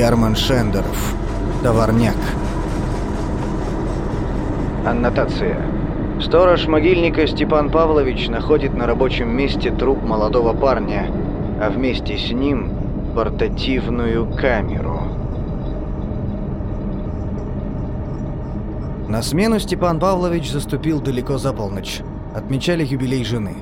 Герман Шендеров. Товарняк. Аннотация. Сторож могильника Степан Павлович находит на рабочем месте труп молодого парня, а вместе с ним портативную камеру. На смену Степан Павлович заступил далеко за полночь. Отмечали юбилей жены.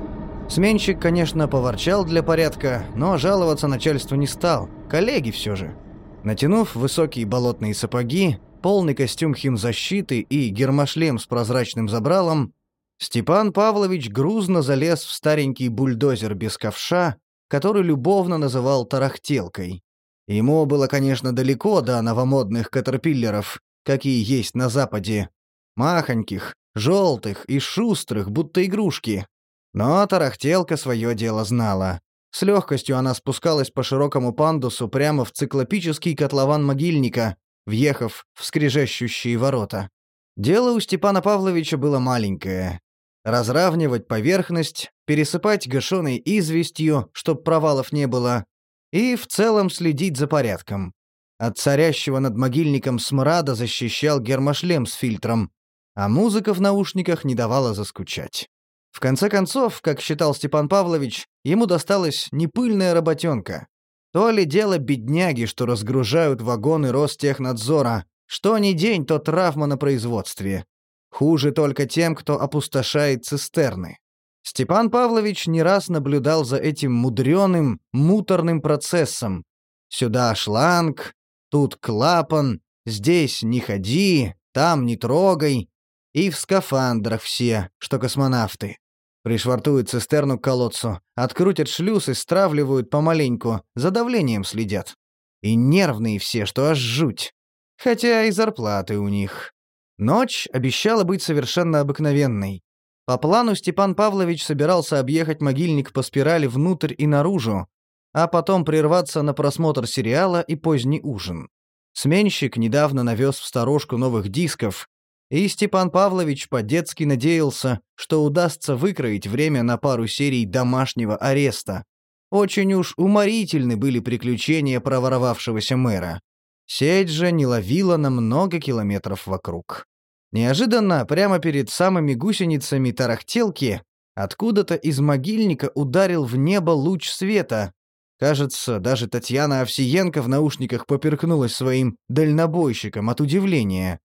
Сменщик, конечно, поворчал для порядка, но жаловаться начальству не стал. Коллеги все же. Натянув высокие болотные сапоги, полный костюм химзащиты и гермошлем с прозрачным забралом, Степан Павлович грузно залез в старенький бульдозер без ковша, который любовно называл тарахтелкой. Ему было, конечно, далеко до новомодных катерпиллеров, какие есть на Западе. Махоньких, желтых и шустрых, будто игрушки. Но тарахтелка свое дело знала. С легкостью она спускалась по широкому пандусу прямо в циклопический котлован могильника, въехав в скрежещущие ворота. Дело у Степана Павловича было маленькое. Разравнивать поверхность, пересыпать гашеной известью, чтоб провалов не было, и в целом следить за порядком. От царящего над могильником смрада защищал гермошлем с фильтром, а музыка в наушниках не давала заскучать. В конце концов, как считал Степан Павлович, ему досталась не пыльная работенка. То ли дело бедняги, что разгружают вагоны Ростехнадзора. Что ни день, то травма на производстве. Хуже только тем, кто опустошает цистерны. Степан Павлович не раз наблюдал за этим мудреным, муторным процессом. Сюда шланг, тут клапан, здесь не ходи, там не трогай. И в скафандрах все, что космонавты. Пришвартуют цистерну к колодцу, открутят шлюз и стравливают помаленьку, за давлением следят. И нервные все, что аж жуть. Хотя и зарплаты у них. Ночь обещала быть совершенно обыкновенной. По плану Степан Павлович собирался объехать могильник по спирали внутрь и наружу, а потом прерваться на просмотр сериала и поздний ужин. Сменщик недавно навез в сторожку новых дисков, и Степан Павлович по-детски надеялся, что удастся выкроить время на пару серий домашнего ареста. Очень уж уморительны были приключения проворовавшегося мэра. Сеть же не ловила на много километров вокруг. Неожиданно, прямо перед самыми гусеницами тарахтелки, откуда-то из могильника ударил в небо луч света. Кажется, даже Татьяна Овсиенко в наушниках поперкнулась своим дальнобойщиком от удивления.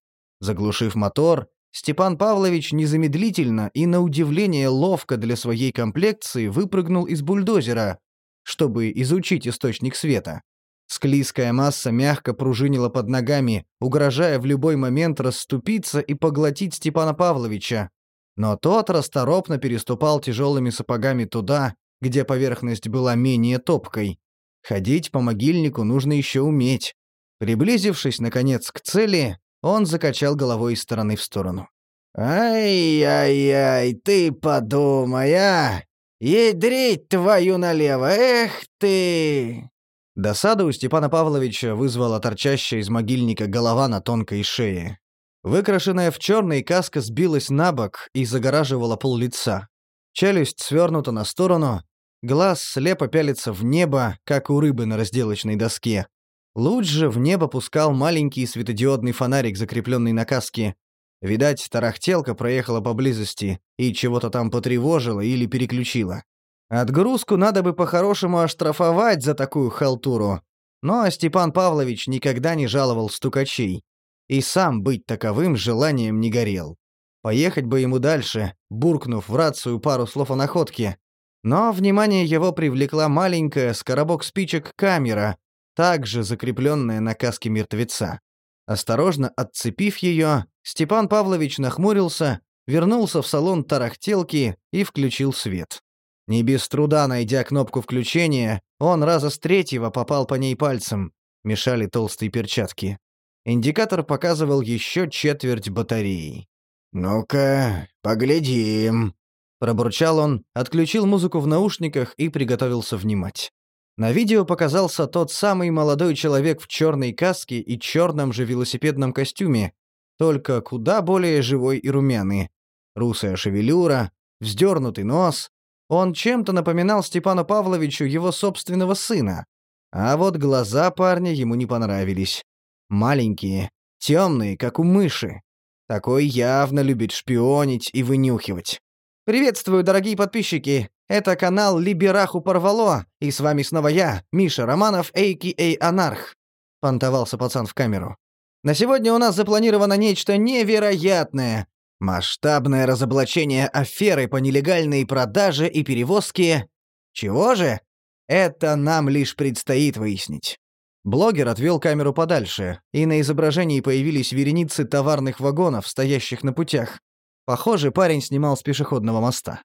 Заглушив мотор, Степан Павлович незамедлительно и на удивление ловко для своей комплекции выпрыгнул из бульдозера, чтобы изучить источник света. Склизкая масса мягко пружинила под ногами, угрожая в любой момент расступиться и поглотить Степана Павловича. Но тот расторопно переступал тяжелыми сапогами туда, где поверхность была менее топкой. Ходить по могильнику нужно еще уметь. Приблизившись, наконец, к цели, он закачал головой из стороны в сторону. «Ай-яй-яй, ты подумай, а! Ядрить твою налево, эх ты!» Досаду у Степана Павловича вызвала торчащая из могильника голова на тонкой шее. Выкрашенная в черный каска сбилась на бок и загораживала пол лица. Челюсть свернута на сторону, глаз слепо пялится в небо, как у рыбы на разделочной доске. Луч же в небо пускал маленький светодиодный фонарик, закрепленный на каске. Видать, тарахтелка проехала поблизости и чего-то там потревожила или переключила. Отгрузку надо бы по-хорошему оштрафовать за такую халтуру. Но Степан Павлович никогда не жаловал стукачей. И сам быть таковым желанием не горел. Поехать бы ему дальше, буркнув в рацию пару слов о находке. Но внимание его привлекла маленькая, с коробок спичек, камера, также закрепленная на каске мертвеца. Осторожно отцепив ее, Степан Павлович нахмурился, вернулся в салон тарахтелки и включил свет. Не без труда найдя кнопку включения, он раза с третьего попал по ней пальцем. Мешали толстые перчатки. Индикатор показывал еще четверть батареи. «Ну-ка, поглядим», — пробурчал он, отключил музыку в наушниках и приготовился внимать. На видео показался тот самый молодой человек в черной каске и черном же велосипедном костюме, только куда более живой и румяный. Русая шевелюра, вздернутый нос. Он чем-то напоминал Степану Павловичу его собственного сына. А вот глаза парня ему не понравились. Маленькие, темные, как у мыши. Такой явно любит шпионить и вынюхивать. «Приветствую, дорогие подписчики!» Это канал Либераху Порвало, и с вами снова я, Миша Романов, а.к.а. Анарх», — понтовался пацан в камеру. «На сегодня у нас запланировано нечто невероятное. Масштабное разоблачение аферы по нелегальной продаже и перевозке. Чего же? Это нам лишь предстоит выяснить». Блогер отвел камеру подальше, и на изображении появились вереницы товарных вагонов, стоящих на путях. Похоже, парень снимал с пешеходного моста.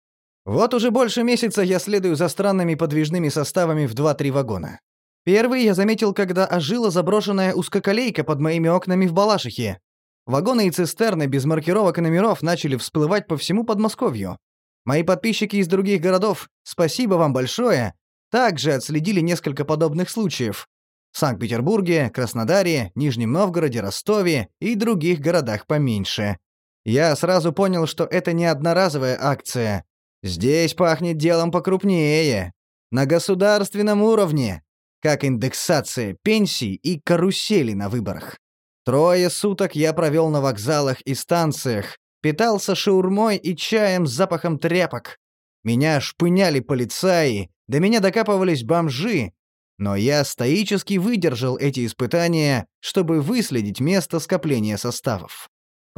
Вот уже больше месяца я следую за странными подвижными составами в 2-3 вагона. Первый я заметил, когда ожила заброшенная узкоколейка под моими окнами в Балашихе. Вагоны и цистерны без маркировок и номеров начали всплывать по всему Подмосковью. Мои подписчики из других городов, спасибо вам большое, также отследили несколько подобных случаев. В Санкт-Петербурге, Краснодаре, Нижнем Новгороде, Ростове и других городах поменьше. Я сразу понял, что это не одноразовая акция, Здесь пахнет делом покрупнее. На государственном уровне. Как индексация пенсий и карусели на выборах. Трое суток я провел на вокзалах и станциях, питался шаурмой и чаем с запахом тряпок. Меня шпыняли полицаи, до меня докапывались бомжи, но я стоически выдержал эти испытания, чтобы выследить место скопления составов.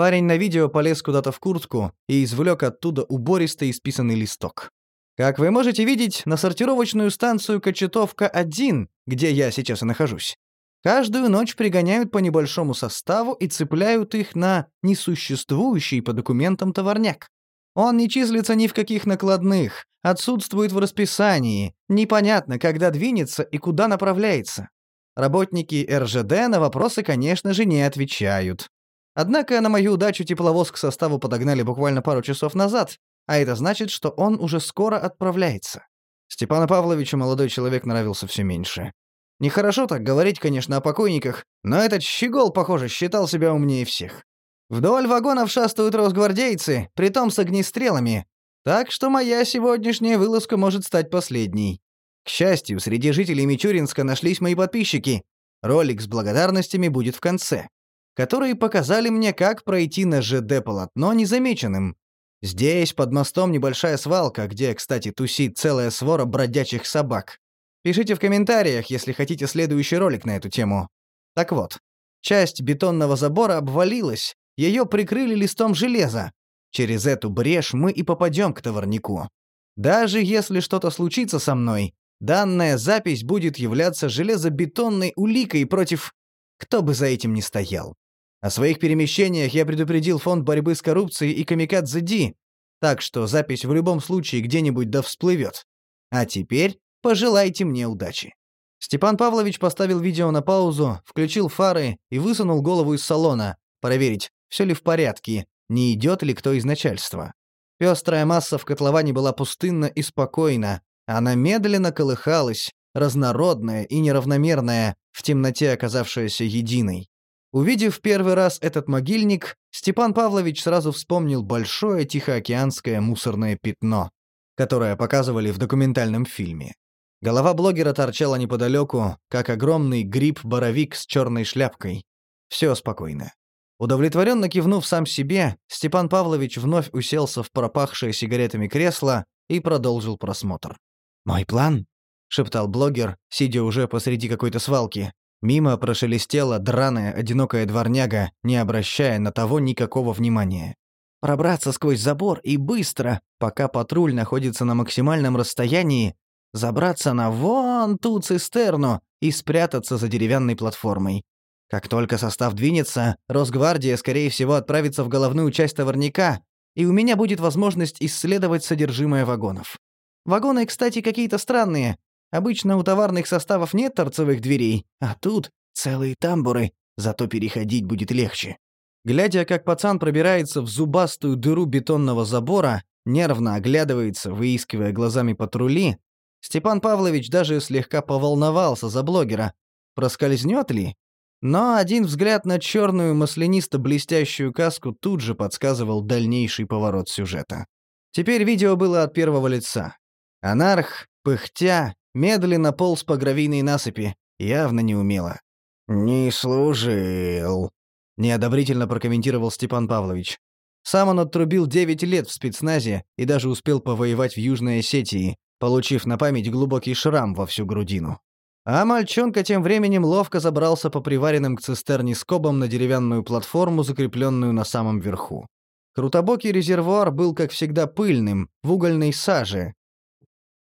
Парень на видео полез куда-то в куртку и извлек оттуда убористый исписанный листок. Как вы можете видеть, на сортировочную станцию «Кочетовка-1», где я сейчас и нахожусь, каждую ночь пригоняют по небольшому составу и цепляют их на несуществующий по документам товарняк. Он не числится ни в каких накладных, отсутствует в расписании, непонятно, когда двинется и куда направляется. Работники РЖД на вопросы, конечно же, не отвечают. Однако на мою удачу тепловоз к составу подогнали буквально пару часов назад, а это значит, что он уже скоро отправляется. Степана Павловича молодой человек нравился все меньше. Нехорошо так говорить, конечно, о покойниках, но этот щегол, похоже, считал себя умнее всех. Вдоль вагонов шастают росгвардейцы, притом с огнестрелами, так что моя сегодняшняя вылазка может стать последней. К счастью, среди жителей Мичуринска нашлись мои подписчики. Ролик с благодарностями будет в конце которые показали мне, как пройти на ЖД-полотно незамеченным. Здесь под мостом небольшая свалка, где, кстати, тусит целая свора бродячих собак. Пишите в комментариях, если хотите следующий ролик на эту тему. Так вот, часть бетонного забора обвалилась, ее прикрыли листом железа. Через эту брешь мы и попадем к товарнику. Даже если что-то случится со мной, данная запись будет являться железобетонной уликой против... Кто бы за этим ни стоял. О своих перемещениях я предупредил Фонд борьбы с коррупцией и Камикадзе Ди, так что запись в любом случае где-нибудь да всплывет. А теперь пожелайте мне удачи». Степан Павлович поставил видео на паузу, включил фары и высунул голову из салона, проверить, все ли в порядке, не идет ли кто из начальства. Пестрая масса в котловане была пустынна и спокойна. Она медленно колыхалась, разнородная и неравномерная, в темноте оказавшаяся единой. Увидев первый раз этот могильник, Степан Павлович сразу вспомнил большое тихоокеанское мусорное пятно, которое показывали в документальном фильме. Голова блогера торчала неподалеку, как огромный гриб-боровик с черной шляпкой. Все спокойно. Удовлетворенно кивнув сам себе, Степан Павлович вновь уселся в пропахшее сигаретами кресло и продолжил просмотр. «Мой план?» — шептал блогер, сидя уже посреди какой-то свалки. Мимо прошелестела драная, одинокая дворняга, не обращая на того никакого внимания. Пробраться сквозь забор и быстро, пока патруль находится на максимальном расстоянии, забраться на вон ту цистерну и спрятаться за деревянной платформой. Как только состав двинется, Росгвардия, скорее всего, отправится в головную часть товарника, и у меня будет возможность исследовать содержимое вагонов. Вагоны, кстати, какие-то странные, Обычно у товарных составов нет торцевых дверей, а тут целые тамбуры, зато переходить будет легче. Глядя, как пацан пробирается в зубастую дыру бетонного забора, нервно оглядывается, выискивая глазами патрули, Степан Павлович даже слегка поволновался за блогера. Проскользнет ли? Но один взгляд на черную маслянисто-блестящую каску тут же подсказывал дальнейший поворот сюжета. Теперь видео было от первого лица. Анарх, пыхтя, медленно полз по гравийной насыпи, явно не умело. «Не служил», — неодобрительно прокомментировал Степан Павлович. Сам он отрубил девять лет в спецназе и даже успел повоевать в Южной Осетии, получив на память глубокий шрам во всю грудину. А мальчонка тем временем ловко забрался по приваренным к цистерне скобам на деревянную платформу, закрепленную на самом верху. Крутобокий резервуар был, как всегда, пыльным, в угольной саже,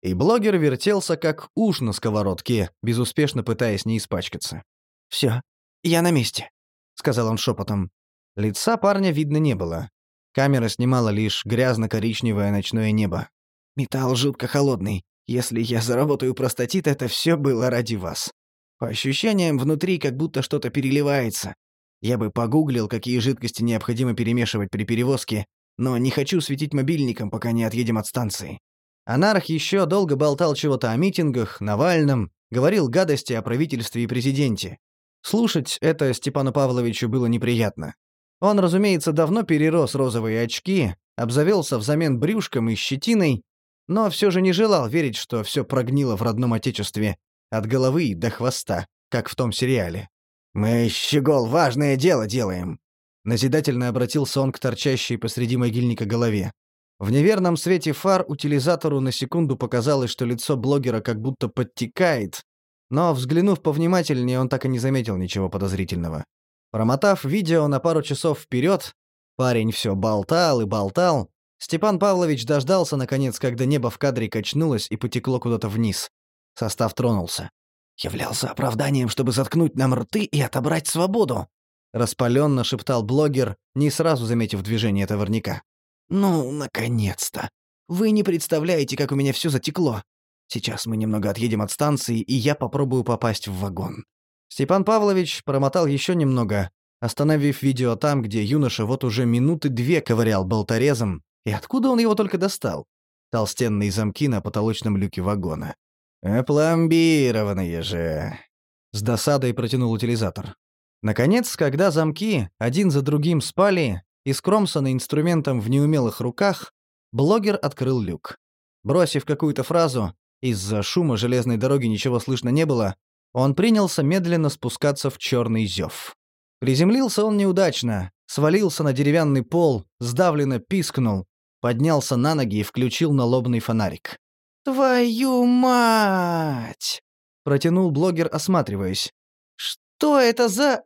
и блогер вертелся как уж на сковородке, безуспешно пытаясь не испачкаться. Все, я на месте», — сказал он шепотом. Лица парня видно не было. Камера снимала лишь грязно-коричневое ночное небо. «Металл жутко холодный. Если я заработаю простатит, это все было ради вас. По ощущениям, внутри как будто что-то переливается. Я бы погуглил, какие жидкости необходимо перемешивать при перевозке, но не хочу светить мобильником, пока не отъедем от станции. Анарх еще долго болтал чего-то о митингах, Навальном, говорил гадости о правительстве и президенте. Слушать это Степану Павловичу было неприятно. Он, разумеется, давно перерос розовые очки, обзавелся взамен брюшком и щетиной, но все же не желал верить, что все прогнило в родном отечестве, от головы до хвоста, как в том сериале. «Мы, щегол, важное дело делаем!» Назидательно обратился он к торчащей посреди могильника голове. В неверном свете фар утилизатору на секунду показалось, что лицо блогера как будто подтекает, но, взглянув повнимательнее, он так и не заметил ничего подозрительного. Промотав видео на пару часов вперед, парень все болтал и болтал, Степан Павлович дождался, наконец, когда небо в кадре качнулось и потекло куда-то вниз. Состав тронулся. «Являлся оправданием, чтобы заткнуть нам рты и отобрать свободу», распаленно шептал блогер, не сразу заметив движение товарника. Ну, наконец-то. Вы не представляете, как у меня все затекло. Сейчас мы немного отъедем от станции, и я попробую попасть в вагон. Степан Павлович промотал еще немного, остановив видео там, где юноша вот уже минуты две ковырял болторезом, и откуда он его только достал? Толстенные замки на потолочном люке вагона. «Опломбированные же!» С досадой протянул утилизатор. Наконец, когда замки один за другим спали, и с Кромсона инструментом в неумелых руках, блогер открыл люк. Бросив какую-то фразу, из-за шума железной дороги ничего слышно не было, он принялся медленно спускаться в черный зев. Приземлился он неудачно, свалился на деревянный пол, сдавленно пискнул, поднялся на ноги и включил налобный фонарик. «Твою мать!» — протянул блогер, осматриваясь. «Что это за...»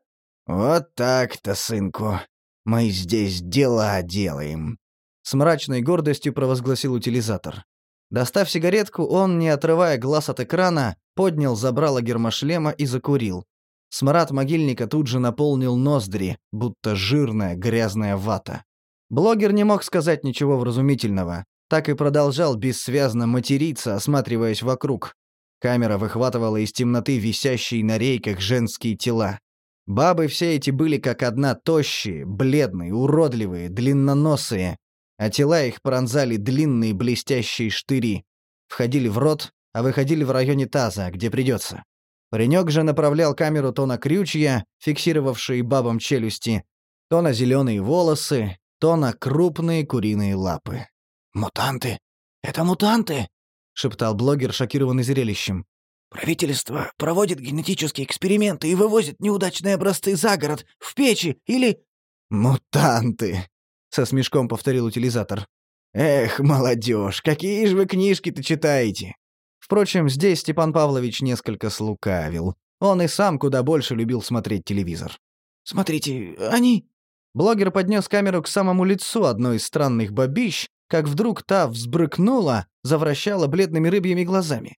«Вот так-то, сынку!» Мы здесь дела делаем», — с мрачной гордостью провозгласил утилизатор. Достав сигаретку, он, не отрывая глаз от экрана, поднял забрало гермошлема и закурил. Смрад могильника тут же наполнил ноздри, будто жирная грязная вата. Блогер не мог сказать ничего вразумительного, так и продолжал бессвязно материться, осматриваясь вокруг. Камера выхватывала из темноты висящие на рейках женские тела. Бабы все эти были как одна тощие, бледные, уродливые, длинноносые, а тела их пронзали длинные блестящие штыри. Входили в рот, а выходили в районе таза, где придется. Паренек же направлял камеру то на крючья, фиксировавшие бабам челюсти, то на зеленые волосы, то на крупные куриные лапы. «Мутанты! Это мутанты!» — шептал блогер, шокированный зрелищем. Правительство проводит генетические эксперименты и вывозит неудачные образцы за город, в печи или...» «Мутанты», — со смешком повторил утилизатор. «Эх, молодежь, какие же вы книжки-то читаете?» Впрочем, здесь Степан Павлович несколько слукавил. Он и сам куда больше любил смотреть телевизор. «Смотрите, они...» Блогер поднес камеру к самому лицу одной из странных бабищ, как вдруг та взбрыкнула, завращала бледными рыбьими глазами.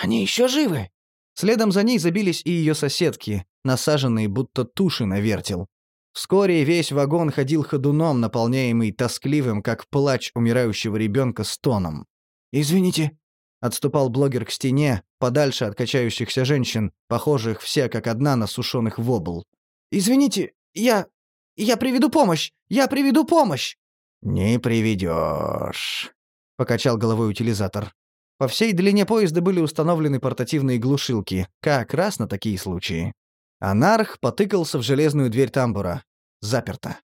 «Они еще живы!» Следом за ней забились и ее соседки, насаженные будто туши на вертел. Вскоре весь вагон ходил ходуном, наполняемый тоскливым, как плач умирающего ребенка, стоном. «Извините», — отступал блогер к стене, подальше от качающихся женщин, похожих все как одна на сушеных вобл. «Извините, я... я приведу помощь! Я приведу помощь!» «Не приведешь», — покачал головой утилизатор. По всей длине поезда были установлены портативные глушилки, как раз на такие случаи. Анарх потыкался в железную дверь тамбура. Заперто.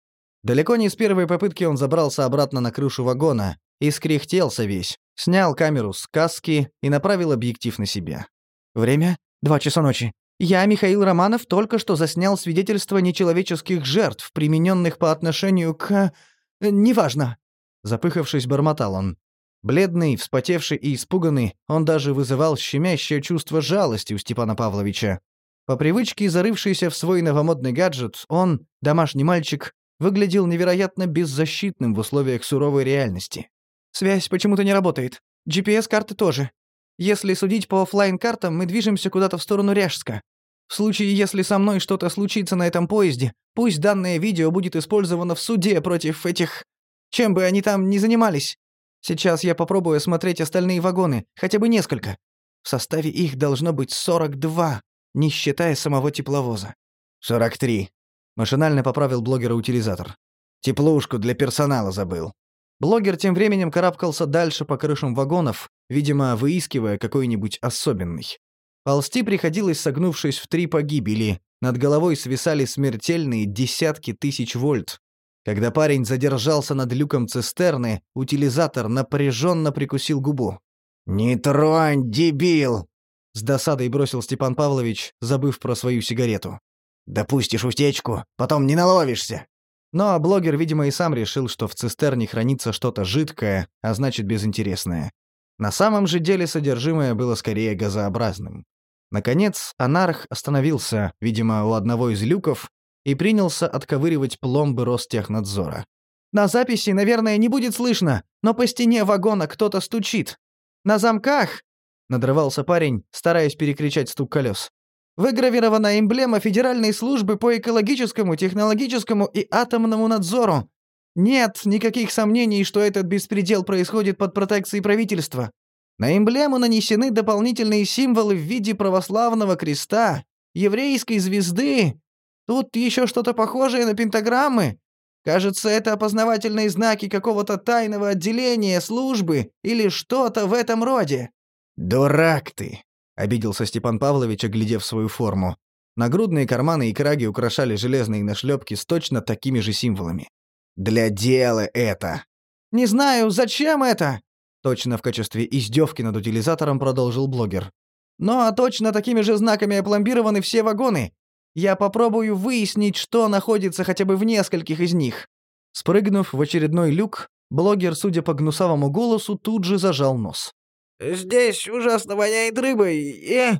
Далеко не с первой попытки он забрался обратно на крышу вагона и скряхтелся весь, снял камеру с каски и направил объектив на себя. Время — два часа ночи. Я, Михаил Романов, только что заснял свидетельство нечеловеческих жертв, примененных по отношению к... Неважно. Запыхавшись, бормотал он. Бледный, вспотевший и испуганный, он даже вызывал щемящее чувство жалости у Степана Павловича. По привычке, зарывшийся в свой новомодный гаджет, он, домашний мальчик, выглядел невероятно беззащитным в условиях суровой реальности. «Связь почему-то не работает. GPS-карты тоже. Если судить по офлайн картам мы движемся куда-то в сторону Ряжска. В случае, если со мной что-то случится на этом поезде, пусть данное видео будет использовано в суде против этих... Чем бы они там ни занимались, Сейчас я попробую смотреть остальные вагоны, хотя бы несколько. В составе их должно быть 42, не считая самого тепловоза. 43. Машинально поправил блогера-утилизатор. Теплушку для персонала забыл. Блогер тем временем карабкался дальше по крышам вагонов, видимо, выискивая какой-нибудь особенный. Ползти приходилось, согнувшись в три погибели. Над головой свисали смертельные десятки тысяч вольт. Когда парень задержался над люком цистерны, утилизатор напряженно прикусил губу. «Не тронь, дебил!» — с досадой бросил Степан Павлович, забыв про свою сигарету. «Допустишь утечку, потом не наловишься!» Но блогер, видимо, и сам решил, что в цистерне хранится что-то жидкое, а значит безинтересное. На самом же деле содержимое было скорее газообразным. Наконец, анарх остановился, видимо, у одного из люков, и принялся отковыривать пломбы Ростехнадзора. «На записи, наверное, не будет слышно, но по стене вагона кто-то стучит. На замках!» — надрывался парень, стараясь перекричать стук колес. «Выгравирована эмблема Федеральной службы по экологическому, технологическому и атомному надзору. Нет никаких сомнений, что этот беспредел происходит под протекцией правительства. На эмблему нанесены дополнительные символы в виде православного креста, еврейской звезды Тут еще что-то похожее на пентаграммы. Кажется, это опознавательные знаки какого-то тайного отделения, службы или что-то в этом роде». «Дурак ты!» — обиделся Степан Павлович, оглядев свою форму. Нагрудные карманы и краги украшали железные нашлепки с точно такими же символами. «Для дела это!» «Не знаю, зачем это?» Точно в качестве издевки над утилизатором продолжил блогер. Ну а точно такими же знаками опломбированы все вагоны. Я попробую выяснить, что находится хотя бы в нескольких из них». Спрыгнув в очередной люк, блогер, судя по гнусавому голосу, тут же зажал нос. «Здесь ужасно воняет рыбой, и...»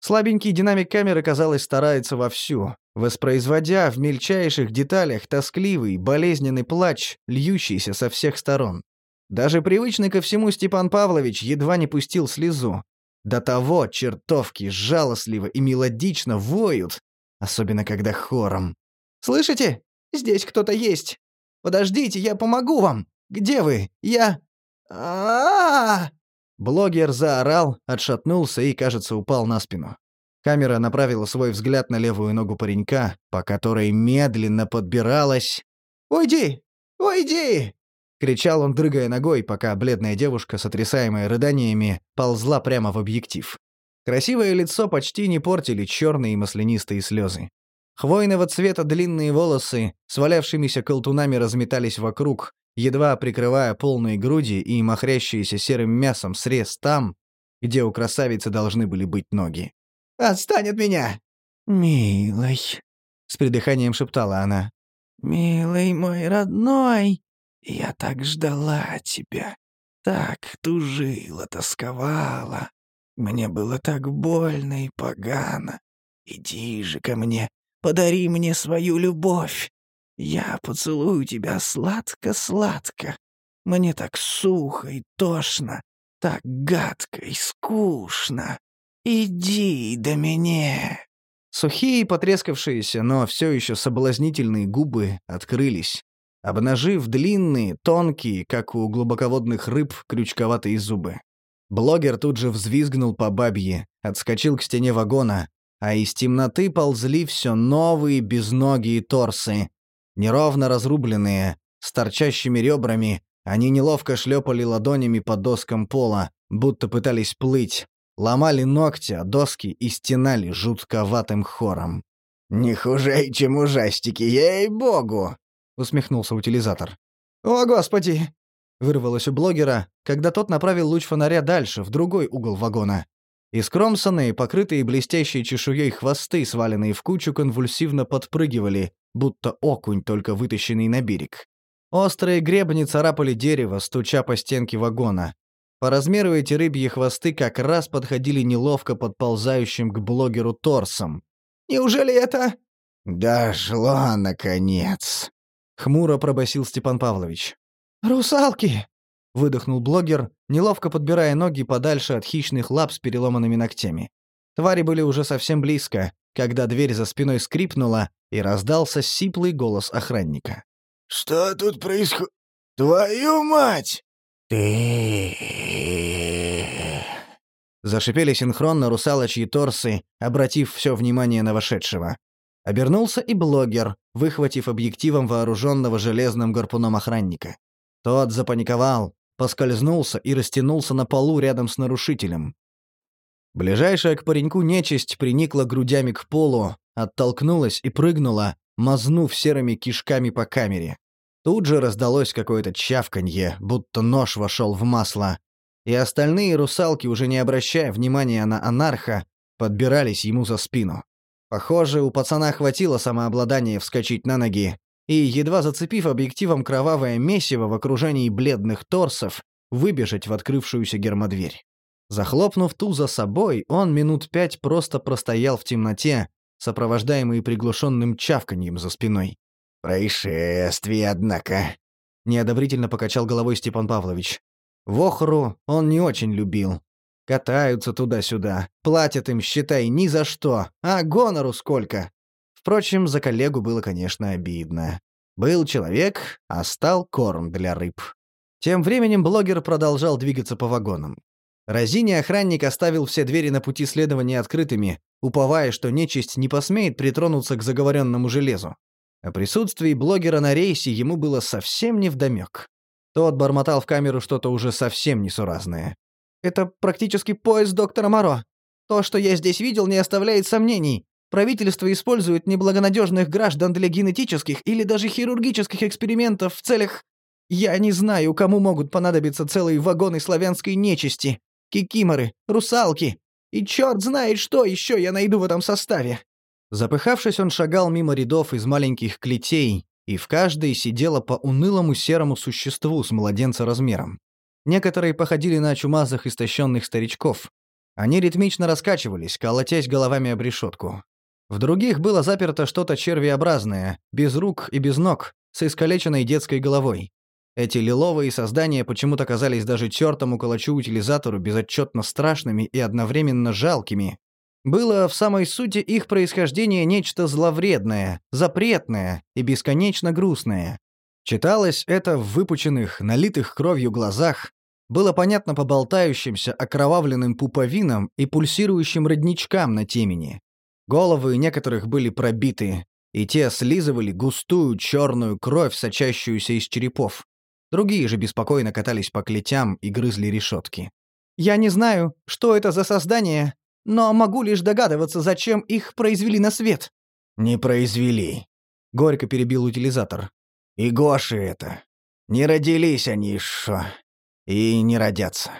Слабенький динамик камеры, казалось, старается вовсю, воспроизводя в мельчайших деталях тоскливый, болезненный плач, льющийся со всех сторон. Даже привычный ко всему Степан Павлович едва не пустил слезу. До того чертовки жалостливо и мелодично воют, Особенно, когда хором. «Слышите? Здесь кто-то есть! Подождите, я помогу вам! Где вы? Я...» а -а -а Блогер заорал, отшатнулся и, кажется, упал на спину. Камера направила свой взгляд на левую ногу паренька, по которой медленно подбиралась. «Уйди! Уйди!» — кричал он, дрыгая ногой, пока бледная девушка, сотрясаемая рыданиями, ползла прямо в объектив. Красивое лицо почти не портили черные маслянистые слезы. Хвойного цвета длинные волосы, свалявшимися колтунами, разметались вокруг, едва прикрывая полные груди и махрящиеся серым мясом срез там, где у красавицы должны были быть ноги. «Отстань от меня!» «Милый», — с придыханием шептала она. «Милый мой родной, я так ждала тебя, так тужила, тосковала. Мне было так больно и погано. Иди же ко мне, подари мне свою любовь. Я поцелую тебя сладко-сладко. Мне так сухо и тошно, так гадко и скучно. Иди до меня. Сухие и потрескавшиеся, но все еще соблазнительные губы открылись, обнажив длинные, тонкие, как у глубоководных рыб, крючковатые зубы. Блогер тут же взвизгнул по бабье, отскочил к стене вагона, а из темноты ползли все новые безногие торсы. Неровно разрубленные, с торчащими ребрами, они неловко шлепали ладонями по доскам пола, будто пытались плыть, ломали ногти а доски и стенали жутковатым хором. «Не хуже, чем ужастики, ей-богу!» — усмехнулся утилизатор. «О, господи! вырвалось у блогера, когда тот направил луч фонаря дальше, в другой угол вагона. Искромсанные, покрытые блестящей чешуей хвосты, сваленные в кучу, конвульсивно подпрыгивали, будто окунь, только вытащенный на берег. Острые гребни царапали дерево, стуча по стенке вагона. По размеру эти рыбьи хвосты как раз подходили неловко подползающим к блогеру торсом. «Неужели это...» «Дошло, наконец!» — хмуро пробасил Степан Павлович. «Русалки!» — выдохнул блогер, неловко подбирая ноги подальше от хищных лап с переломанными ногтями. Твари были уже совсем близко, когда дверь за спиной скрипнула, и раздался сиплый голос охранника. «Что тут происходит? Твою мать!» «Ты...» Зашипели синхронно русалочьи торсы, обратив все внимание на вошедшего. Обернулся и блогер, выхватив объективом вооруженного железным гарпуном охранника. Тот запаниковал, поскользнулся и растянулся на полу рядом с нарушителем. Ближайшая к пареньку нечисть приникла грудями к полу, оттолкнулась и прыгнула, мазнув серыми кишками по камере. Тут же раздалось какое-то чавканье, будто нож вошел в масло. И остальные русалки, уже не обращая внимания на анарха, подбирались ему за спину. Похоже, у пацана хватило самообладания вскочить на ноги, и, едва зацепив объективом кровавое месиво в окружении бледных торсов, выбежать в открывшуюся гермодверь. Захлопнув ту за собой, он минут пять просто простоял в темноте, сопровождаемый приглушенным чавканьем за спиной. «Происшествие, однако», — неодобрительно покачал головой Степан Павлович. «Вохру он не очень любил. Катаются туда-сюда, платят им, считай, ни за что, а гонору сколько. Впрочем, за коллегу было, конечно, обидно. Был человек, а стал корм для рыб. Тем временем блогер продолжал двигаться по вагонам. Разине охранник оставил все двери на пути следования открытыми, уповая, что нечисть не посмеет притронуться к заговоренному железу. О присутствии блогера на рейсе ему было совсем невдомёк. Тот бормотал в камеру что-то уже совсем несуразное. «Это практически поезд доктора Моро. То, что я здесь видел, не оставляет сомнений. Правительство использует неблагонадежных граждан для генетических или даже хирургических экспериментов в целях... Я не знаю, кому могут понадобиться целые вагоны славянской нечисти. Кикиморы, русалки. И черт знает, что еще я найду в этом составе. Запыхавшись, он шагал мимо рядов из маленьких клетей, и в каждой сидело по унылому серому существу с младенца размером. Некоторые походили на чумазых истощенных старичков. Они ритмично раскачивались, колотясь головами об решетку. В других было заперто что-то червеобразное, без рук и без ног, с искалеченной детской головой. Эти лиловые создания почему-то казались даже чертому калачу-утилизатору безотчетно страшными и одновременно жалкими. Было в самой сути их происхождение нечто зловредное, запретное и бесконечно грустное. Читалось это в выпученных, налитых кровью глазах, было понятно по болтающимся окровавленным пуповинам и пульсирующим родничкам на темени. Головы некоторых были пробиты, и те слизывали густую черную кровь, сочащуюся из черепов. Другие же беспокойно катались по клетям и грызли решетки. «Я не знаю, что это за создание, но могу лишь догадываться, зачем их произвели на свет». «Не произвели», — горько перебил утилизатор. «И Гоши это. Не родились они еще. И не родятся».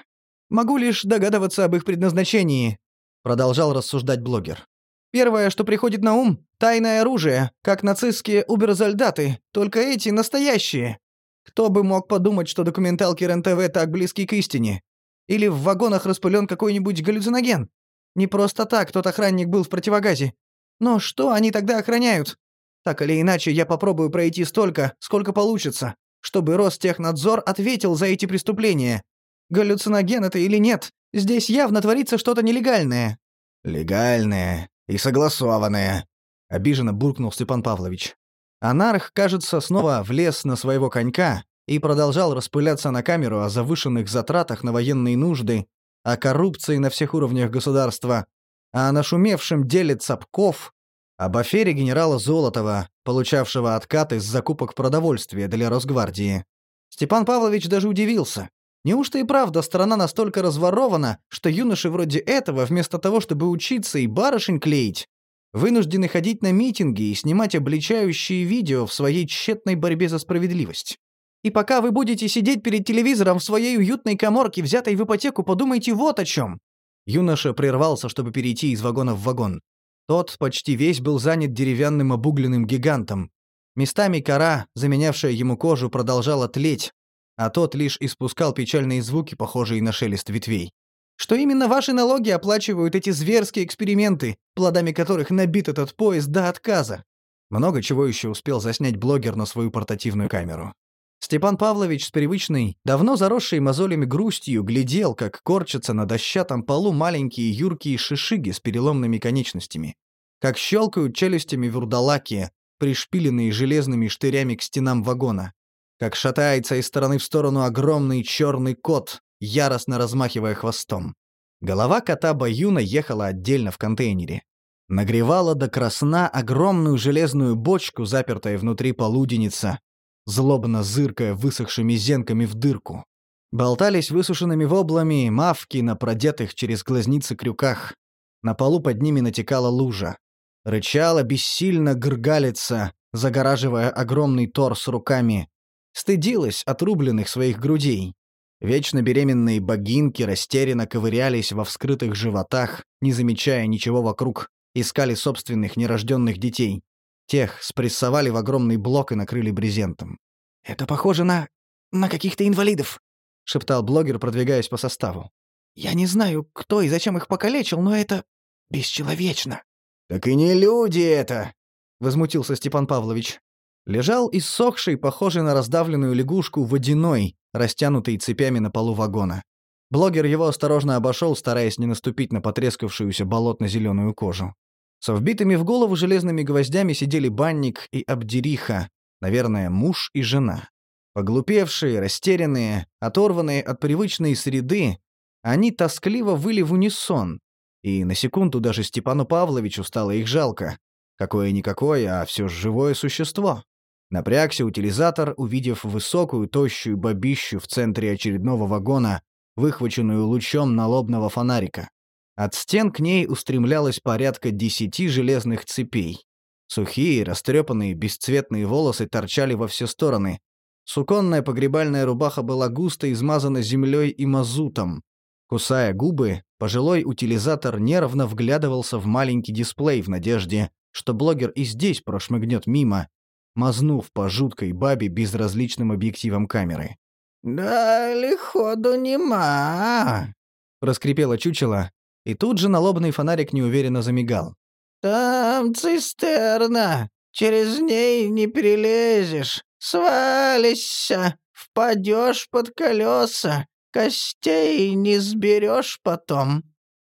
«Могу лишь догадываться об их предназначении», — продолжал рассуждать блогер. Первое, что приходит на ум – тайное оружие, как нацистские уберзальдаты, только эти – настоящие. Кто бы мог подумать, что документалки РНТВ так близки к истине? Или в вагонах распылен какой-нибудь галлюциноген? Не просто так тот охранник был в противогазе. Но что они тогда охраняют? Так или иначе, я попробую пройти столько, сколько получится, чтобы Ростехнадзор ответил за эти преступления. Галлюциноген это или нет, здесь явно творится что-то нелегальное. Легальное, и согласованные», — обиженно буркнул Степан Павлович. Анарх, кажется, снова влез на своего конька и продолжал распыляться на камеру о завышенных затратах на военные нужды, о коррупции на всех уровнях государства, о нашумевшем деле Цапков, об афере генерала Золотова, получавшего откаты с закупок продовольствия для Росгвардии. Степан Павлович даже удивился, Неужто и правда страна настолько разворована, что юноши вроде этого, вместо того, чтобы учиться и барышень клеить, вынуждены ходить на митинги и снимать обличающие видео в своей тщетной борьбе за справедливость? И пока вы будете сидеть перед телевизором в своей уютной коморке, взятой в ипотеку, подумайте вот о чем. Юноша прервался, чтобы перейти из вагона в вагон. Тот почти весь был занят деревянным обугленным гигантом. Местами кора, заменявшая ему кожу, продолжала тлеть, а тот лишь испускал печальные звуки, похожие на шелест ветвей. «Что именно ваши налоги оплачивают эти зверские эксперименты, плодами которых набит этот поезд до отказа?» Много чего еще успел заснять блогер на свою портативную камеру. Степан Павлович с привычной, давно заросшей мозолями грустью, глядел, как корчатся на дощатом полу маленькие юркие шишиги с переломными конечностями, как щелкают челюстями вурдалаки, пришпиленные железными штырями к стенам вагона, как шатается из стороны в сторону огромный черный кот, яростно размахивая хвостом. Голова кота Баюна ехала отдельно в контейнере. Нагревала до красна огромную железную бочку, запертая внутри полуденница, злобно зыркая высохшими зенками в дырку. Болтались высушенными воблами мавки на продетых через глазницы крюках. На полу под ними натекала лужа. Рычала бессильно гргалица, загораживая огромный торс руками, стыдилась отрубленных своих грудей. Вечно беременные богинки растерянно ковырялись во вскрытых животах, не замечая ничего вокруг, искали собственных нерожденных детей. Тех спрессовали в огромный блок и накрыли брезентом. «Это похоже на... на каких-то инвалидов», — шептал блогер, продвигаясь по составу. «Я не знаю, кто и зачем их покалечил, но это... бесчеловечно». «Так и не люди это!» — возмутился Степан Павлович. Лежал иссохший, похожий на раздавленную лягушку, водяной, растянутый цепями на полу вагона. Блогер его осторожно обошел, стараясь не наступить на потрескавшуюся болотно-зеленую кожу. Со вбитыми в голову железными гвоздями сидели банник и обдериха, наверное, муж и жена. Поглупевшие, растерянные, оторванные от привычной среды, они тоскливо выли в унисон, и на секунду даже Степану Павловичу стало их жалко. Какое-никакое, а все живое существо. Напрягся утилизатор, увидев высокую, тощую бабищу в центре очередного вагона, выхваченную лучом налобного фонарика. От стен к ней устремлялось порядка десяти железных цепей. Сухие, растрепанные, бесцветные волосы торчали во все стороны. Суконная погребальная рубаха была густо измазана землей и мазутом. Кусая губы, пожилой утилизатор нервно вглядывался в маленький дисплей в надежде, что блогер и здесь прошмыгнет мимо, мазнув по жуткой бабе безразличным объективом камеры. «Да, лиходу нема!» а?» — Раскрепело чучело, и тут же налобный фонарик неуверенно замигал. «Там цистерна! Через ней не прилезешь, Свалишься! Впадешь под колеса! Костей не сберешь потом!»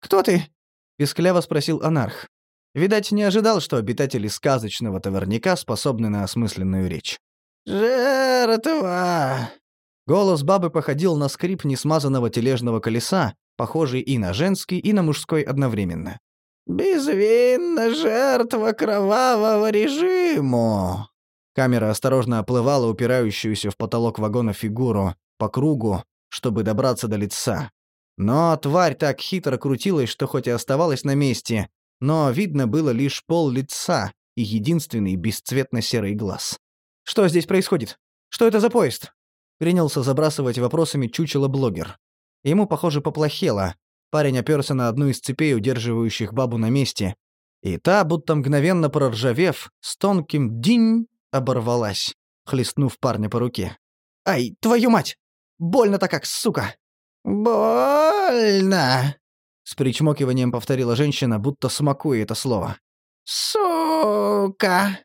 «Кто ты?» — Бескляво спросил анарх. Видать, не ожидал, что обитатели сказочного таверняка способны на осмысленную речь. «Жертва!» Голос бабы походил на скрип несмазанного тележного колеса, похожий и на женский, и на мужской одновременно. «Безвинна жертва кровавого режима. Камера осторожно оплывала упирающуюся в потолок вагона фигуру по кругу, чтобы добраться до лица. Но тварь так хитро крутилась, что хоть и оставалась на месте, но видно было лишь пол лица и единственный бесцветно-серый глаз. «Что здесь происходит? Что это за поезд?» Принялся забрасывать вопросами чучело-блогер. Ему, похоже, поплохело. Парень оперся на одну из цепей, удерживающих бабу на месте. И та, будто мгновенно проржавев, с тонким «динь» оборвалась, хлестнув парня по руке. «Ай, твою мать! Больно-то как, сука!» «Больно!» С причмокиванием повторила женщина, будто смакуя это слово. «Сука!»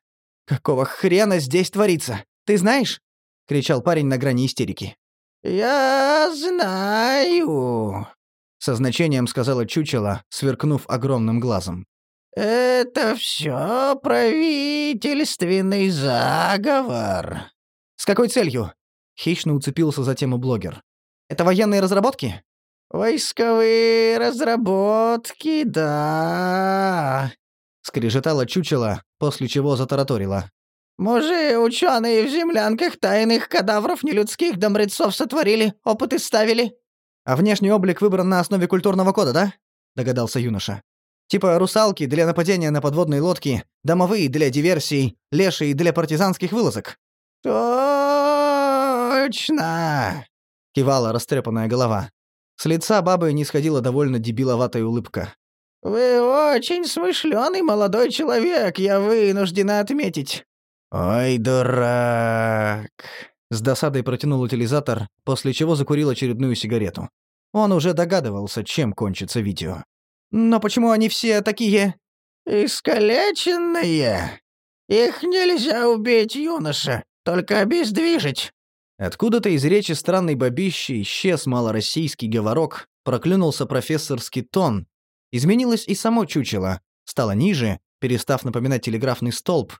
«Какого хрена здесь творится? Ты знаешь?» — кричал парень на грани истерики. «Я знаю!» — со значением сказала чучело, сверкнув огромным глазом. «Это все правительственный заговор». «С какой целью?» — хищно уцепился за тему блогер. «Это военные разработки?» «Войсковые разработки, да...» Скрежетала чучело, после чего затараторила. Может, ученые в землянках тайных кадавров нелюдских домрецов сотворили, опыты ставили». «А внешний облик выбран на основе культурного кода, да?» — догадался юноша. «Типа русалки для нападения на подводные лодки, домовые для диверсий, лешие для партизанских вылазок». «Точно!» — кивала растрепанная голова. С лица бабы не сходила довольно дебиловатая улыбка. «Вы очень смышленый молодой человек, я вынуждена отметить». «Ой, дурак!» С досадой протянул утилизатор, после чего закурил очередную сигарету. Он уже догадывался, чем кончится видео. «Но почему они все такие...» «Искалеченные. Их нельзя убить, юноша, только обездвижить. Откуда-то из речи странной бабищи исчез малороссийский говорок, проклюнулся профессорский тон. Изменилось и само чучело, стало ниже, перестав напоминать телеграфный столб.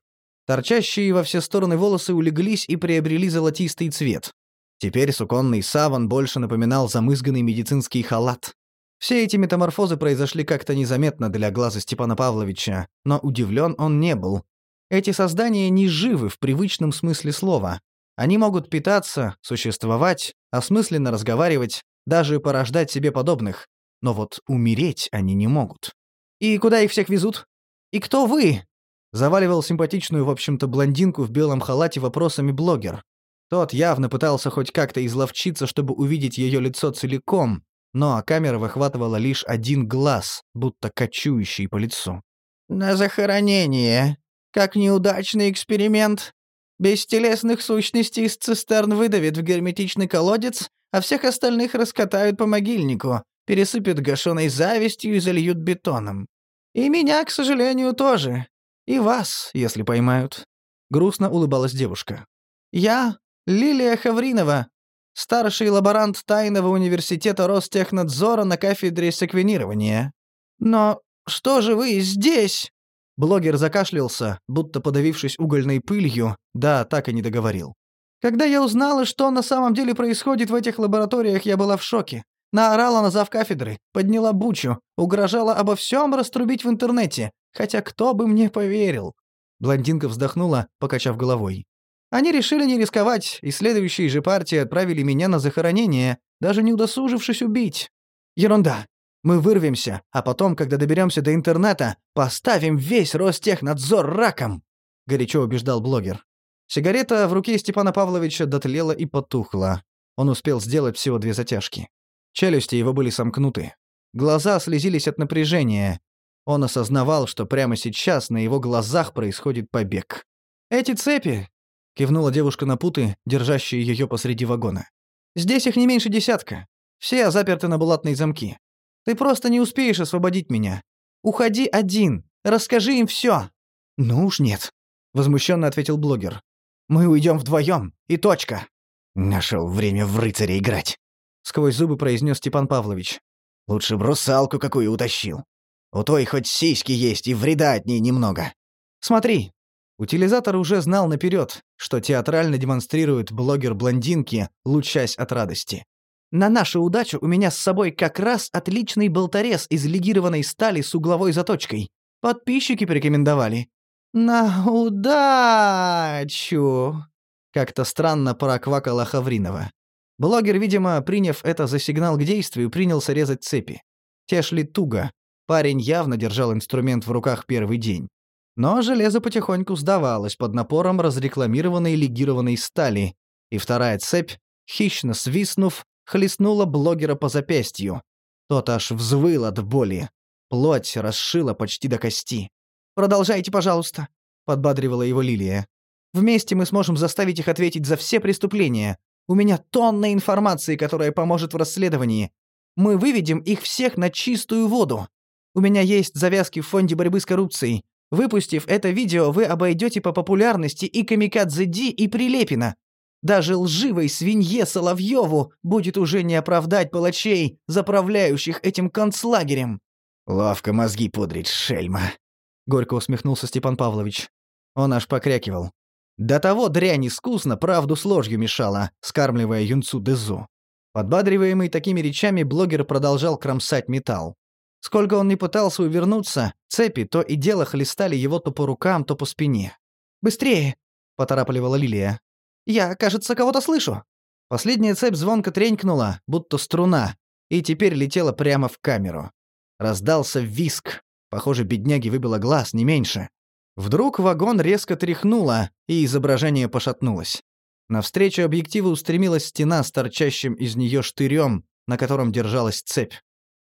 Торчащие во все стороны волосы улеглись и приобрели золотистый цвет. Теперь суконный саван больше напоминал замызганный медицинский халат. Все эти метаморфозы произошли как-то незаметно для глаза Степана Павловича, но удивлен он не был. Эти создания не живы в привычном смысле слова. Они могут питаться, существовать, осмысленно разговаривать, даже порождать себе подобных, но вот умереть они не могут. «И куда их всех везут? И кто вы?» Заваливал симпатичную, в общем-то, блондинку в белом халате вопросами блогер. Тот явно пытался хоть как-то изловчиться, чтобы увидеть ее лицо целиком, но камера выхватывала лишь один глаз, будто кочующий по лицу. «На захоронение. Как неудачный эксперимент. Бестелесных сущностей из цистерн выдавят в герметичный колодец, а всех остальных раскатают по могильнику, пересыпят гашеной завистью и зальют бетоном. И меня, к сожалению, тоже. И вас, если поймают. Грустно улыбалась девушка. Я Лилия Хавринова, старший лаборант тайного университета Ростехнадзора на кафедре секвенирования. Но что же вы здесь? Блогер закашлялся, будто подавившись угольной пылью, да, так и не договорил. Когда я узнала, что на самом деле происходит в этих лабораториях, я была в шоке. Наорала на зав кафедры, подняла бучу, угрожала обо всем раструбить в интернете, хотя кто бы мне поверил. Блондинка вздохнула, покачав головой. Они решили не рисковать, и следующие же партии отправили меня на захоронение, даже не удосужившись убить. Ерунда. Мы вырвемся, а потом, когда доберемся до интернета, поставим весь Ростехнадзор раком!» — горячо убеждал блогер. Сигарета в руке Степана Павловича дотлела и потухла. Он успел сделать всего две затяжки. Челюсти его были сомкнуты. Глаза слезились от напряжения. Он осознавал, что прямо сейчас на его глазах происходит побег. «Эти цепи!» — кивнула девушка на путы, держащие ее посреди вагона. «Здесь их не меньше десятка. Все заперты на булатные замки. Ты просто не успеешь освободить меня. Уходи один, расскажи им все. Ну уж нет, возмущенно ответил блогер. Мы уйдем вдвоем, и точка. Нашел время в рыцаря играть, сквозь зубы произнес Степан Павлович. Лучше брусалку какую утащил. У той хоть сиськи есть, и вреда от ней немного. Смотри. Утилизатор уже знал наперед, что театрально демонстрирует блогер блондинки, лучась от радости. На нашу удачу у меня с собой как раз отличный болторез из легированной стали с угловой заточкой. Подписчики порекомендовали. «На удачу!» Как-то странно проквакала Хавринова. Блогер, видимо, приняв это за сигнал к действию, принялся резать цепи. Те шли туго. Парень явно держал инструмент в руках первый день. Но железо потихоньку сдавалось под напором разрекламированной легированной стали, и вторая цепь, хищно свистнув, хлестнула блогера по запястью. Тот аж взвыл от боли. Плоть расшила почти до кости. «Продолжайте, пожалуйста», — подбадривала его Лилия. «Вместе мы сможем заставить их ответить за все преступления. У меня тонна информации, которая поможет в расследовании. Мы выведем их всех на чистую воду. У меня есть завязки в фонде борьбы с коррупцией. Выпустив это видео, вы обойдете по популярности и Камикадзе Ди, и Прилепина. Даже лживой свинье Соловьеву будет уже не оправдать палачей, заправляющих этим концлагерем». «Ловко мозги пудрить, шельма», — горько усмехнулся Степан Павлович. Он аж покрякивал. До того дрянь искусно правду с ложью мешала, скармливая юнцу Дезу. Подбадриваемый такими речами, блогер продолжал кромсать металл. Сколько он не пытался увернуться, цепи то и дело хлестали его то по рукам, то по спине. «Быстрее!» — поторапливала Лилия. «Я, кажется, кого-то слышу». Последняя цепь звонко тренькнула, будто струна, и теперь летела прямо в камеру. Раздался виск. Похоже, бедняги выбило глаз, не меньше. Вдруг вагон резко тряхнуло, и изображение пошатнулось. Навстречу объективу устремилась стена с торчащим из нее штырем, на котором держалась цепь.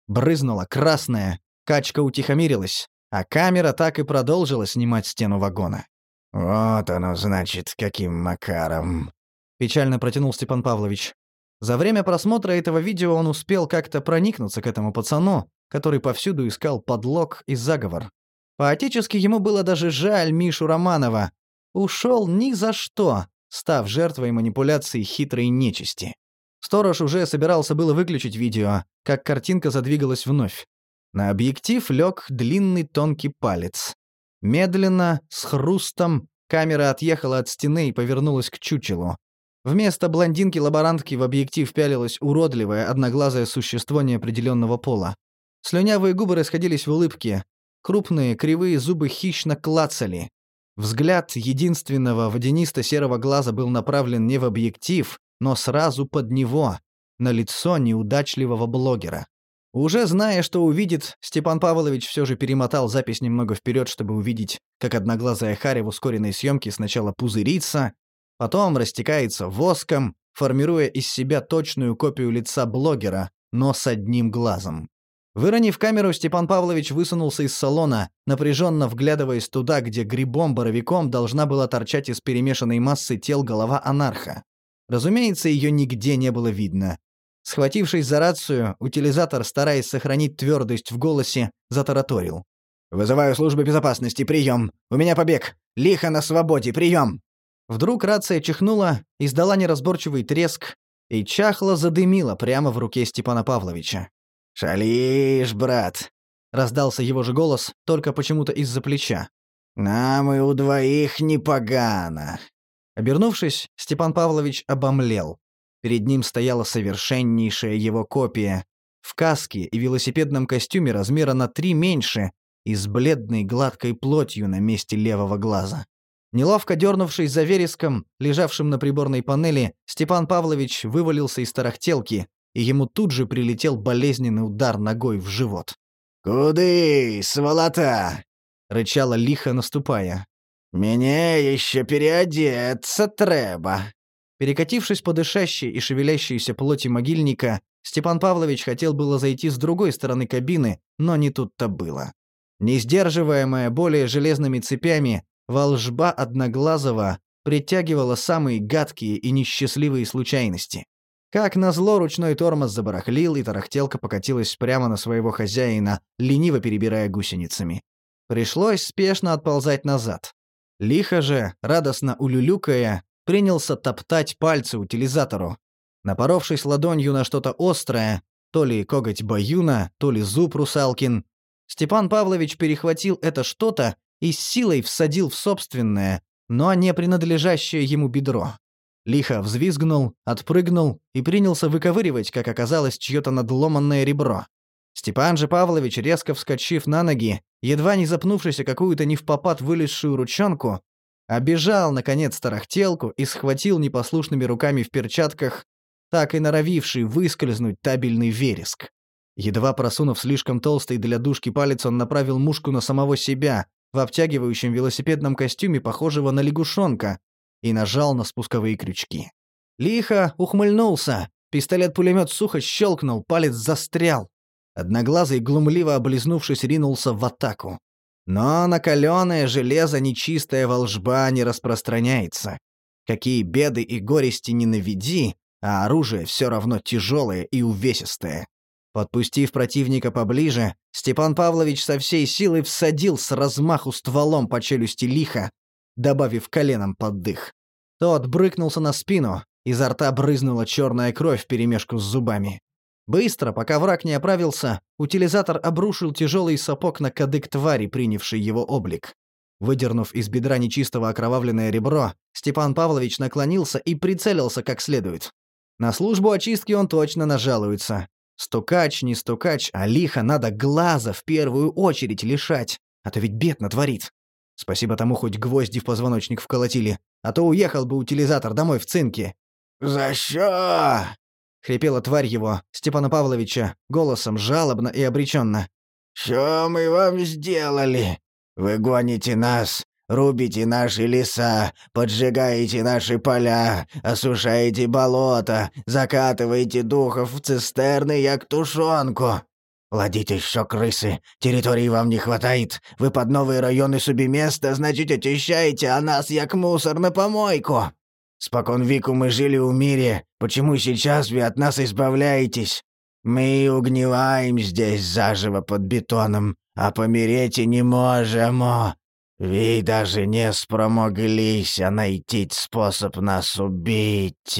Брызнула красная, качка утихомирилась, а камера так и продолжила снимать стену вагона. «Вот оно, значит, каким макаром!» Печально протянул Степан Павлович. За время просмотра этого видео он успел как-то проникнуться к этому пацану, который повсюду искал подлог и заговор. Поотечески ему было даже жаль Мишу Романова. Ушел ни за что, став жертвой манипуляций хитрой нечисти. Сторож уже собирался было выключить видео, как картинка задвигалась вновь. На объектив лег длинный тонкий палец. Медленно, с хрустом, камера отъехала от стены и повернулась к чучелу. Вместо блондинки-лаборантки в объектив пялилось уродливое, одноглазое существо неопределенного пола. Слюнявые губы расходились в улыбке. Крупные, кривые зубы хищно клацали. Взгляд единственного водянисто-серого глаза был направлен не в объектив, но сразу под него, на лицо неудачливого блогера. Уже зная, что увидит, Степан Павлович все же перемотал запись немного вперед, чтобы увидеть, как одноглазая Харя в ускоренной съемке сначала пузырится, потом растекается воском, формируя из себя точную копию лица блогера, но с одним глазом. Выронив камеру, Степан Павлович высунулся из салона, напряженно вглядываясь туда, где грибом-боровиком должна была торчать из перемешанной массы тел голова анарха. Разумеется, ее нигде не было видно, Схватившись за рацию, утилизатор, стараясь сохранить твердость в голосе, затараторил. «Вызываю службы безопасности, прием! У меня побег! Лихо на свободе, прием!» Вдруг рация чихнула, издала неразборчивый треск и чахло задымило прямо в руке Степана Павловича. «Шалишь, брат!» — раздался его же голос, только почему-то из-за плеча. «Нам и у двоих непогано!» Обернувшись, Степан Павлович обомлел. Перед ним стояла совершеннейшая его копия. В каске и велосипедном костюме размера на три меньше и с бледной гладкой плотью на месте левого глаза. Неловко дернувшись за вереском, лежавшим на приборной панели, Степан Павлович вывалился из тарахтелки, и ему тут же прилетел болезненный удар ногой в живот. «Куды, сволота!» — рычала лихо, наступая. «Мне еще переодеться треба!» Перекатившись по дышащей и шевелящейся плоти могильника, Степан Павлович хотел было зайти с другой стороны кабины, но не тут-то было. Несдерживаемая более железными цепями, волжба Одноглазого притягивала самые гадкие и несчастливые случайности. Как назло, ручной тормоз забарахлил, и тарахтелка покатилась прямо на своего хозяина, лениво перебирая гусеницами. Пришлось спешно отползать назад. Лихо же, радостно улюлюкая, принялся топтать пальцы утилизатору. Напоровшись ладонью на что-то острое, то ли коготь баюна, то ли зуб русалкин, Степан Павлович перехватил это что-то и с силой всадил в собственное, но не принадлежащее ему бедро. Лихо взвизгнул, отпрыгнул и принялся выковыривать, как оказалось, чье-то надломанное ребро. Степан же Павлович, резко вскочив на ноги, едва не запнувшись о какую-то невпопад вылезшую ручонку, Обежал, наконец, тарахтелку и схватил непослушными руками в перчатках так и норовивший выскользнуть табельный вереск. Едва просунув слишком толстый для душки палец, он направил мушку на самого себя, в обтягивающем велосипедном костюме, похожего на лягушонка, и нажал на спусковые крючки. Лихо ухмыльнулся, пистолет-пулемет сухо щелкнул, палец застрял. Одноглазый, глумливо облизнувшись, ринулся в атаку. Но накаленное железо нечистая волжба не распространяется. Какие беды и горести не наведи, а оружие все равно тяжелое и увесистое. Подпустив противника поближе, Степан Павлович со всей силы всадил с размаху стволом по челюсти лиха, добавив коленом под дых. Тот брыкнулся на спину, изо рта брызнула черная кровь вперемешку с зубами. Быстро, пока враг не оправился, утилизатор обрушил тяжелый сапог на кадык твари, принявший его облик. Выдернув из бедра нечистого окровавленное ребро, Степан Павлович наклонился и прицелился как следует. На службу очистки он точно нажалуется. Стукач, не стукач, а лихо надо глаза в первую очередь лишать, а то ведь бед натворит. Спасибо тому, хоть гвозди в позвоночник вколотили, а то уехал бы утилизатор домой в цинке. «За что?» — хрипела тварь его, Степана Павловича, голосом жалобно и обреченно. «Что мы вам сделали? Вы гоните нас, рубите наши леса, поджигаете наши поля, осушаете болота, закатываете духов в цистерны, як тушенку. Ладитесь, что крысы, территории вам не хватает, вы под новые районы субиместа, значит, очищаете, а нас, як мусор, на помойку». Спокон веку мы жили в мире. Почему сейчас вы от нас избавляетесь? Мы угниваем здесь заживо под бетоном, а помереть и не можем. Вы даже не спромоглись а найти способ нас убить.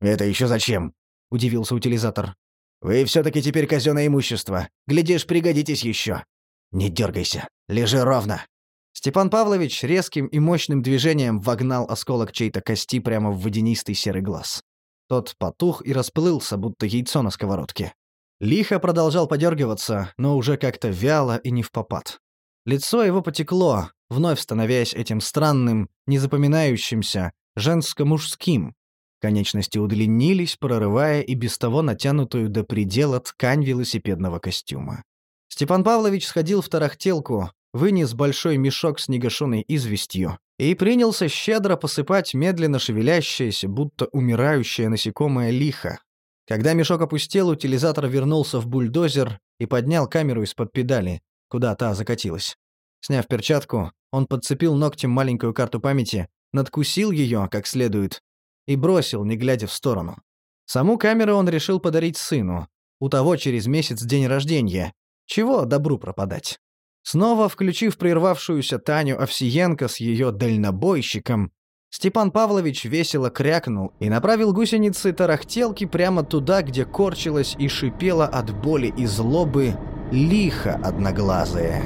Это еще зачем? Удивился утилизатор. Вы все-таки теперь казенное имущество. Глядишь, пригодитесь еще. Не дергайся. Лежи ровно. Степан Павлович резким и мощным движением вогнал осколок чьей-то кости прямо в водянистый серый глаз. Тот потух и расплылся, будто яйцо на сковородке. Лихо продолжал подергиваться, но уже как-то вяло и не в попад. Лицо его потекло, вновь становясь этим странным, незапоминающимся, женско-мужским. Конечности удлинились, прорывая и без того натянутую до предела ткань велосипедного костюма. Степан Павлович сходил в тарахтелку, вынес большой мешок с негашенной известью и принялся щедро посыпать медленно шевелящееся, будто умирающее насекомое лихо. Когда мешок опустел, утилизатор вернулся в бульдозер и поднял камеру из-под педали, куда та закатилась. Сняв перчатку, он подцепил ногтем маленькую карту памяти, надкусил ее как следует и бросил, не глядя в сторону. Саму камеру он решил подарить сыну. У того через месяц день рождения. Чего добру пропадать? Снова включив прервавшуюся Таню Овсиенко с ее дальнобойщиком, Степан Павлович весело крякнул и направил гусеницы тарахтелки прямо туда, где корчилась и шипела от боли и злобы лихо одноглазая.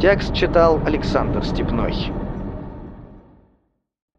Текст читал Александр Степной.